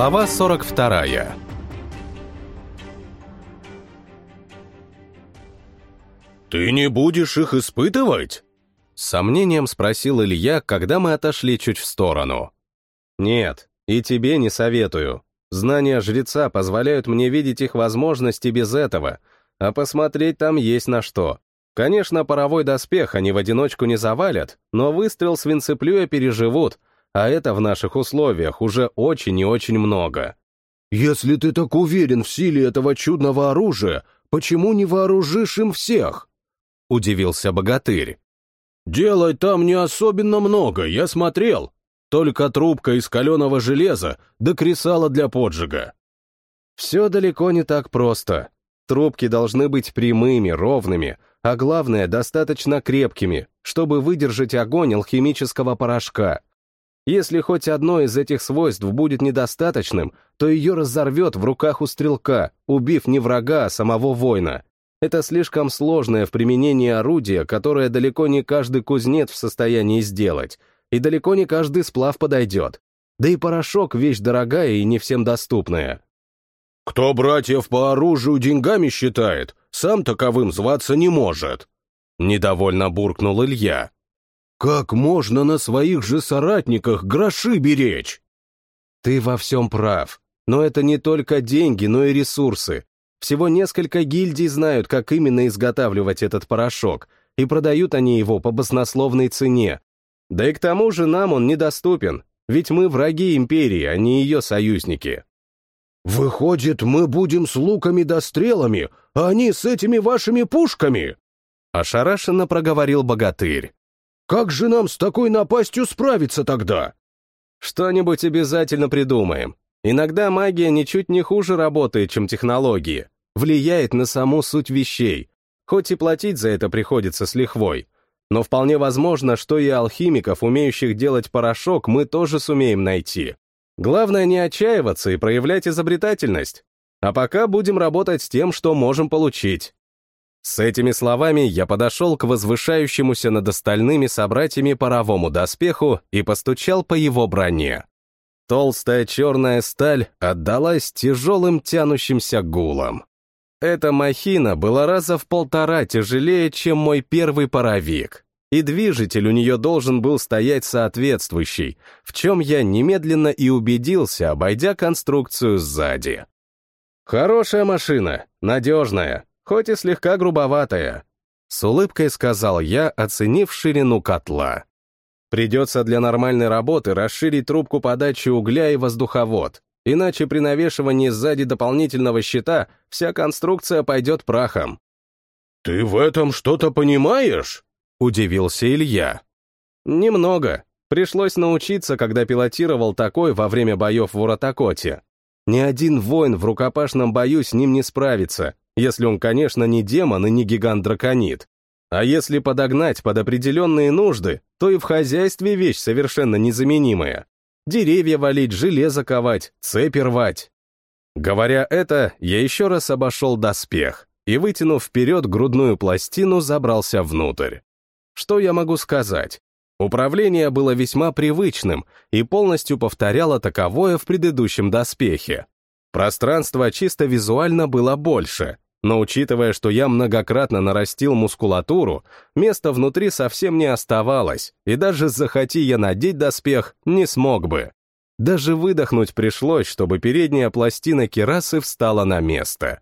Глава 42 «Ты не будешь их испытывать?» С сомнением спросил Илья, когда мы отошли чуть в сторону. «Нет, и тебе не советую. Знания жреца позволяют мне видеть их возможности без этого, а посмотреть там есть на что. Конечно, паровой доспех они в одиночку не завалят, но выстрел свинцеплюя переживут, а это в наших условиях уже очень и очень много». «Если ты так уверен в силе этого чудного оружия, почему не вооружишь им всех?» — удивился богатырь. «Делать там не особенно много, я смотрел. Только трубка из каленого железа да кресало для поджига». «Все далеко не так просто. Трубки должны быть прямыми, ровными, а главное, достаточно крепкими, чтобы выдержать огонь алхимического порошка. Если хоть одно из этих свойств будет недостаточным, то ее разорвет в руках у стрелка, убив не врага, а самого воина. Это слишком сложное в применении орудие, которое далеко не каждый кузнец в состоянии сделать, и далеко не каждый сплав подойдет. Да и порошок — вещь дорогая и не всем доступная. «Кто братьев по оружию деньгами считает, сам таковым зваться не может», — недовольно буркнул Илья. «Как можно на своих же соратниках гроши беречь?» «Ты во всем прав. Но это не только деньги, но и ресурсы. Всего несколько гильдий знают, как именно изготавливать этот порошок, и продают они его по баснословной цене. Да и к тому же нам он недоступен, ведь мы враги империи, а не ее союзники. «Выходит, мы будем с луками да стрелами, а они с этими вашими пушками?» Ошарашенно проговорил богатырь. «Как же нам с такой напастью справиться тогда?» «Что-нибудь обязательно придумаем. Иногда магия ничуть не хуже работает, чем технологии. Влияет на саму суть вещей. Хоть и платить за это приходится с лихвой. Но вполне возможно, что и алхимиков, умеющих делать порошок, мы тоже сумеем найти. Главное не отчаиваться и проявлять изобретательность. А пока будем работать с тем, что можем получить. С этими словами я подошел к возвышающемуся над остальными собратьями паровому доспеху и постучал по его броне. Толстая черная сталь отдалась тяжелым тянущимся гулом. Эта махина была раза в полтора тяжелее, чем мой первый паровик, и движитель у нее должен был стоять соответствующий, в чем я немедленно и убедился, обойдя конструкцию сзади. «Хорошая машина, надежная, хоть и слегка грубоватая», с улыбкой сказал я, оценив ширину котла. Придется для нормальной работы расширить трубку подачи угля и воздуховод, иначе при навешивании сзади дополнительного щита вся конструкция пойдет прахом. «Ты в этом что-то понимаешь?» — удивился Илья. «Немного. Пришлось научиться, когда пилотировал такой во время боев в Уратакоте. Ни один воин в рукопашном бою с ним не справится, если он, конечно, не демон и не гигант-драконит. А если подогнать под определенные нужды, то и в хозяйстве вещь совершенно незаменимая. Деревья валить, железо ковать, цепи рвать. Говоря это, я еще раз обошел доспех и, вытянув вперед грудную пластину, забрался внутрь. Что я могу сказать? Управление было весьма привычным и полностью повторяло таковое в предыдущем доспехе. Пространство чисто визуально было больше, но учитывая, что я многократно нарастил мускулатуру, места внутри совсем не оставалось, и даже захоти я надеть доспех, не смог бы. Даже выдохнуть пришлось, чтобы передняя пластина керасы встала на место.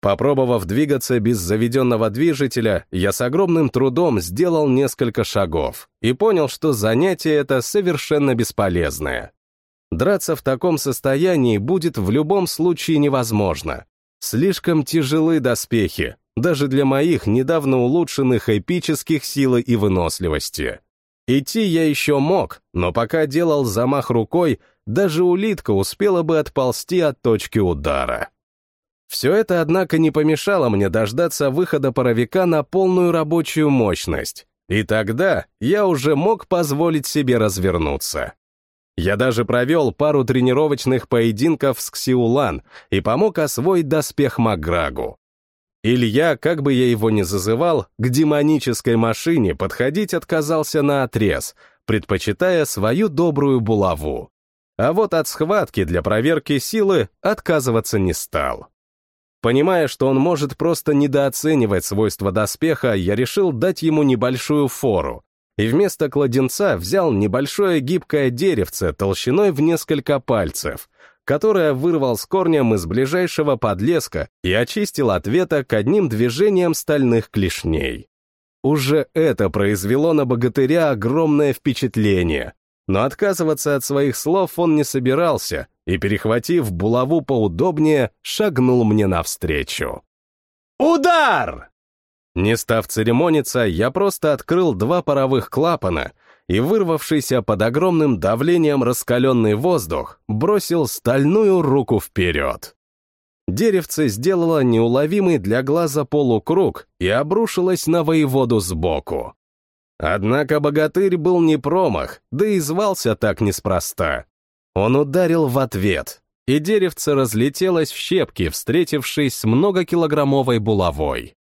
Попробовав двигаться без заведенного движителя, я с огромным трудом сделал несколько шагов и понял, что занятие это совершенно бесполезное. Драться в таком состоянии будет в любом случае невозможно. Слишком тяжелы доспехи, даже для моих недавно улучшенных эпических силы и выносливости. Идти я еще мог, но пока делал замах рукой, даже улитка успела бы отползти от точки удара. Все это, однако, не помешало мне дождаться выхода паровика на полную рабочую мощность, и тогда я уже мог позволить себе развернуться. Я даже провел пару тренировочных поединков с Ксиулан и помог освоить доспех Макграгу. Илья, как бы я его ни зазывал, к демонической машине подходить отказался на отрез, предпочитая свою добрую булаву. а вот от схватки для проверки силы отказываться не стал. Понимая, что он может просто недооценивать свойства доспеха, я решил дать ему небольшую фору, и вместо кладенца взял небольшое гибкое деревце толщиной в несколько пальцев, которое вырвал с корнем из ближайшего подлеска и очистил от веток одним движением стальных клешней. Уже это произвело на богатыря огромное впечатление, но отказываться от своих слов он не собирался и, перехватив булаву поудобнее, шагнул мне навстречу. «Удар!» Не став церемониться, я просто открыл два паровых клапана и, вырвавшийся под огромным давлением раскаленный воздух, бросил стальную руку вперед. Деревце сделало неуловимый для глаза полукруг и обрушилось на воеводу сбоку. Однако богатырь был не промах, да и звался так неспроста. Он ударил в ответ, и деревце разлетелось в щепки, встретившись с многокилограммовой булавой.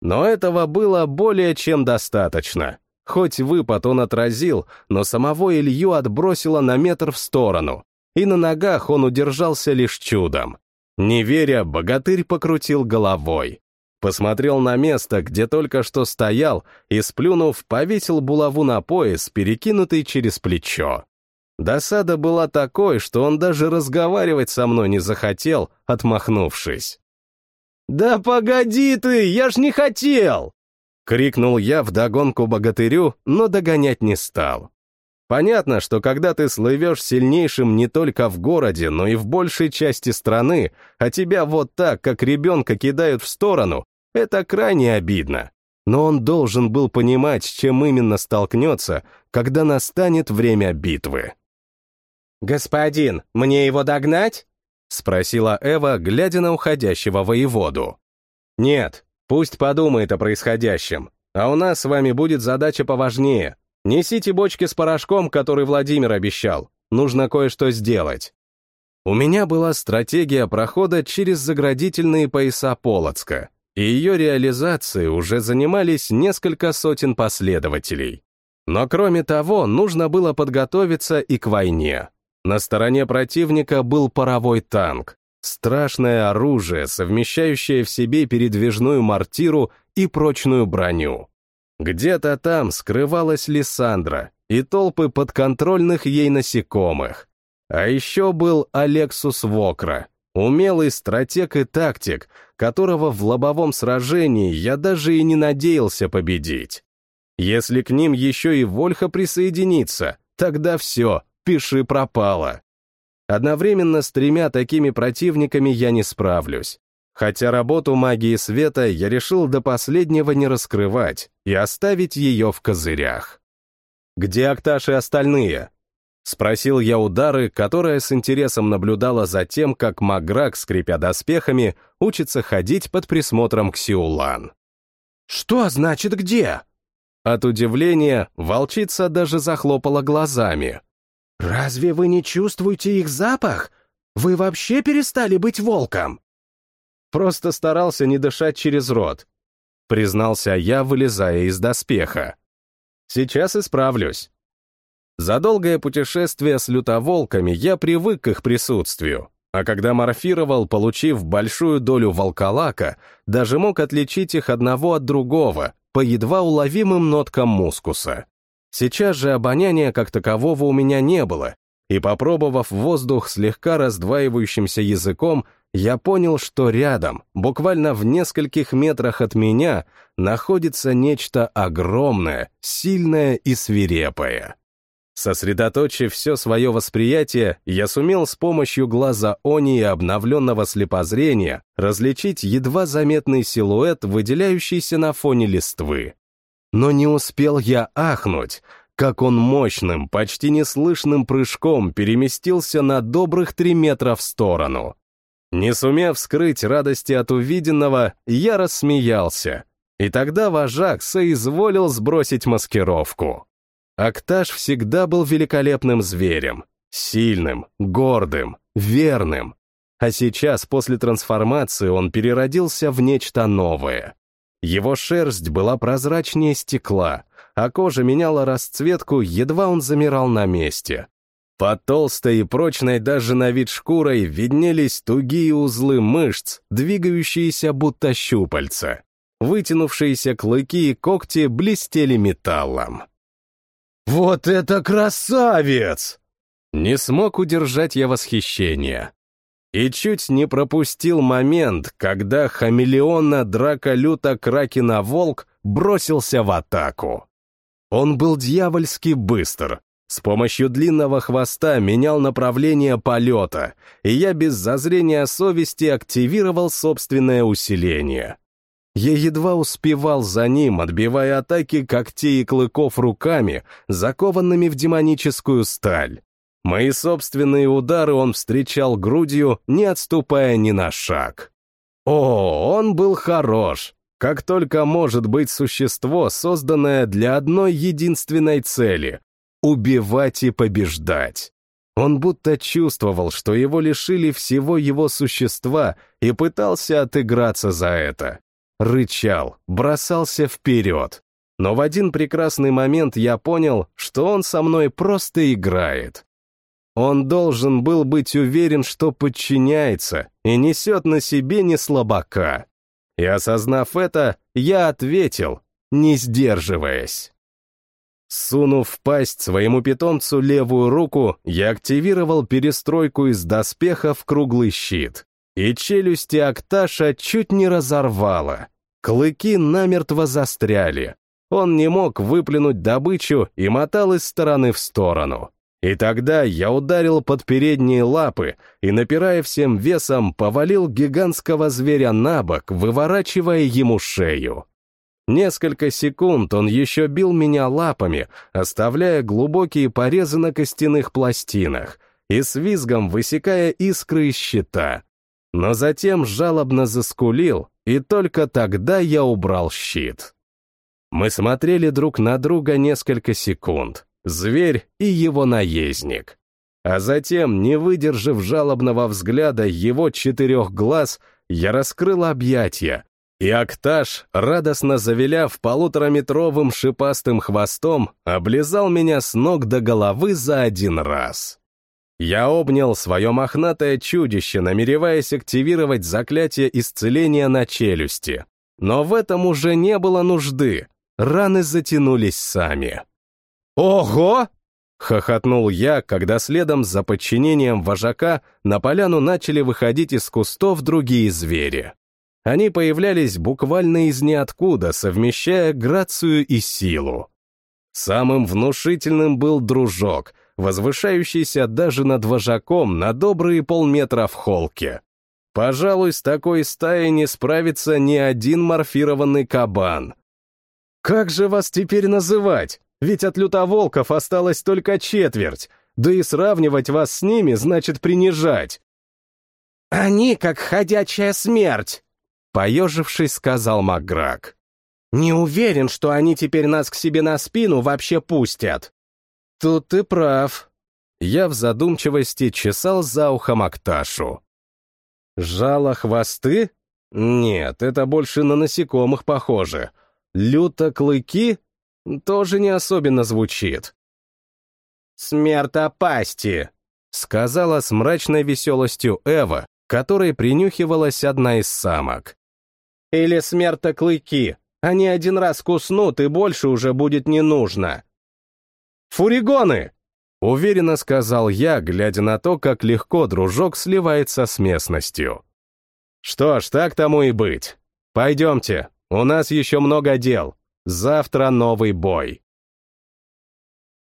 Но этого было более чем достаточно. Хоть выпад он отразил, но самого Илью отбросило на метр в сторону, и на ногах он удержался лишь чудом. Не веря, богатырь покрутил головой. Посмотрел на место, где только что стоял, и, сплюнув, повесил булаву на пояс, перекинутый через плечо. Досада была такой, что он даже разговаривать со мной не захотел, отмахнувшись. «Да погоди ты, я ж не хотел!» Крикнул я вдогонку богатырю, но догонять не стал. Понятно, что когда ты слывешь сильнейшим не только в городе, но и в большей части страны, а тебя вот так, как ребенка, кидают в сторону, это крайне обидно. Но он должен был понимать, с чем именно столкнется, когда настанет время битвы. «Господин, мне его догнать?» — спросила Эва, глядя на уходящего воеводу. «Нет, пусть подумает о происходящем, а у нас с вами будет задача поважнее. Несите бочки с порошком, который Владимир обещал. Нужно кое-что сделать». У меня была стратегия прохода через заградительные пояса Полоцка, и ее реализацией уже занимались несколько сотен последователей. Но кроме того, нужно было подготовиться и к войне. На стороне противника был паровой танк, страшное оружие, совмещающее в себе передвижную мортиру и прочную броню. Где-то там скрывалась Лиссандра и толпы подконтрольных ей насекомых. А еще был Алексус Вокра, умелый стратег и тактик, которого в лобовом сражении я даже и не надеялся победить. Если к ним еще и Вольха присоединится, тогда все, пиши пропало. Одновременно с тремя такими противниками я не справлюсь. Хотя работу магии света я решил до последнего не раскрывать и оставить ее в козырях. «Где Акташ и остальные?» Спросил я удары, которая с интересом наблюдала за тем, как Маграк, скрипя доспехами, учится ходить под присмотром Ксиулан. «Что значит где?» От удивления волчица даже захлопала глазами. «Разве вы не чувствуете их запах? Вы вообще перестали быть волком?» Просто старался не дышать через рот, признался я, вылезая из доспеха. Сейчас исправлюсь. За долгое путешествие с лютоволками я привык к их присутствию, а когда морфировал, получив большую долю волколака, даже мог отличить их одного от другого по едва уловимым ноткам мускуса. Сейчас же обоняния как такового у меня не было, и, попробовав воздух слегка раздваивающимся языком, я понял, что рядом, буквально в нескольких метрах от меня, находится нечто огромное, сильное и свирепое. Сосредоточив все свое восприятие, я сумел с помощью глаза Они и обновленного слепозрения различить едва заметный силуэт, выделяющийся на фоне листвы. Но не успел я ахнуть, как он мощным, почти неслышным прыжком переместился на добрых три метра в сторону. Не сумев скрыть радости от увиденного, я рассмеялся, и тогда вожак соизволил сбросить маскировку. Акташ всегда был великолепным зверем, сильным, гордым, верным. А сейчас, после трансформации, он переродился в нечто новое. Его шерсть была прозрачнее стекла, а кожа меняла расцветку, едва он замирал на месте. Под толстой и прочной даже на вид шкурой виднелись тугие узлы мышц, двигающиеся будто щупальца. Вытянувшиеся клыки и когти блестели металлом. «Вот это красавец!» Не смог удержать я восхищение. И чуть не пропустил момент, когда хамелеона драка люта Кракена Волк бросился в атаку. Он был дьявольски быстр, с помощью длинного хвоста менял направление полета, и я без зазрения совести активировал собственное усиление. Я едва успевал за ним, отбивая атаки когтей и клыков руками, закованными в демоническую сталь. Мои собственные удары он встречал грудью, не отступая ни на шаг. О, он был хорош, как только может быть существо, созданное для одной единственной цели убивать и побеждать. Он будто чувствовал, что его лишили всего его существа и пытался отыграться за это. Рычал, бросался вперед. Но в один прекрасный момент я понял, что он со мной просто играет. Он должен был быть уверен, что подчиняется и несет на себе не слабака. И осознав это, я ответил, не сдерживаясь. Сунув в пасть своему питомцу левую руку, я активировал перестройку из доспеха в круглый щит. И челюсти Акташа чуть не разорвало. Клыки намертво застряли. Он не мог выплюнуть добычу и мотал из стороны в сторону. И тогда я ударил под передние лапы и, напирая всем весом, повалил гигантского зверя на бок, выворачивая ему шею. Несколько секунд он еще бил меня лапами, оставляя глубокие порезы на костяных пластинах и с визгом высекая искры из щита. Но затем жалобно заскулил, и только тогда я убрал щит. Мы смотрели друг на друга несколько секунд, зверь и его наездник. А затем, не выдержав жалобного взгляда его четырех глаз, я раскрыл объятия, и Акташ, радостно завиляв полутораметровым шипастым хвостом, облизал меня с ног до головы за один раз. Я обнял свое мохнатое чудище, намереваясь активировать заклятие исцеления на челюсти. Но в этом уже не было нужды. Раны затянулись сами. «Ого!» — хохотнул я, когда следом за подчинением вожака на поляну начали выходить из кустов другие звери. Они появлялись буквально из ниоткуда, совмещая грацию и силу. Самым внушительным был дружок, возвышающийся даже над вожаком на добрые полметра в холке. Пожалуй, с такой стаей не справится ни один морфированный кабан. «Как же вас теперь называть? Ведь от лютоволков осталось только четверть, да и сравнивать вас с ними значит принижать». «Они как ходячая смерть!» Поежившись, сказал Макграк. «Не уверен, что они теперь нас к себе на спину вообще пустят». «Тут ты прав». Я в задумчивости чесал за ухом Акташу. «Жало хвосты? Нет, это больше на насекомых похоже. Люто клыки? Тоже не особенно звучит». «Смертопасти», — сказала с мрачной веселостью Эва, которой принюхивалась одна из самок. Или смертоклыки. Они один раз куснут, и больше уже будет не нужно. «Фуригоны!» — уверенно сказал я, глядя на то, как легко дружок сливается с местностью. «Что ж, так тому и быть. Пойдемте, у нас еще много дел. Завтра новый бой».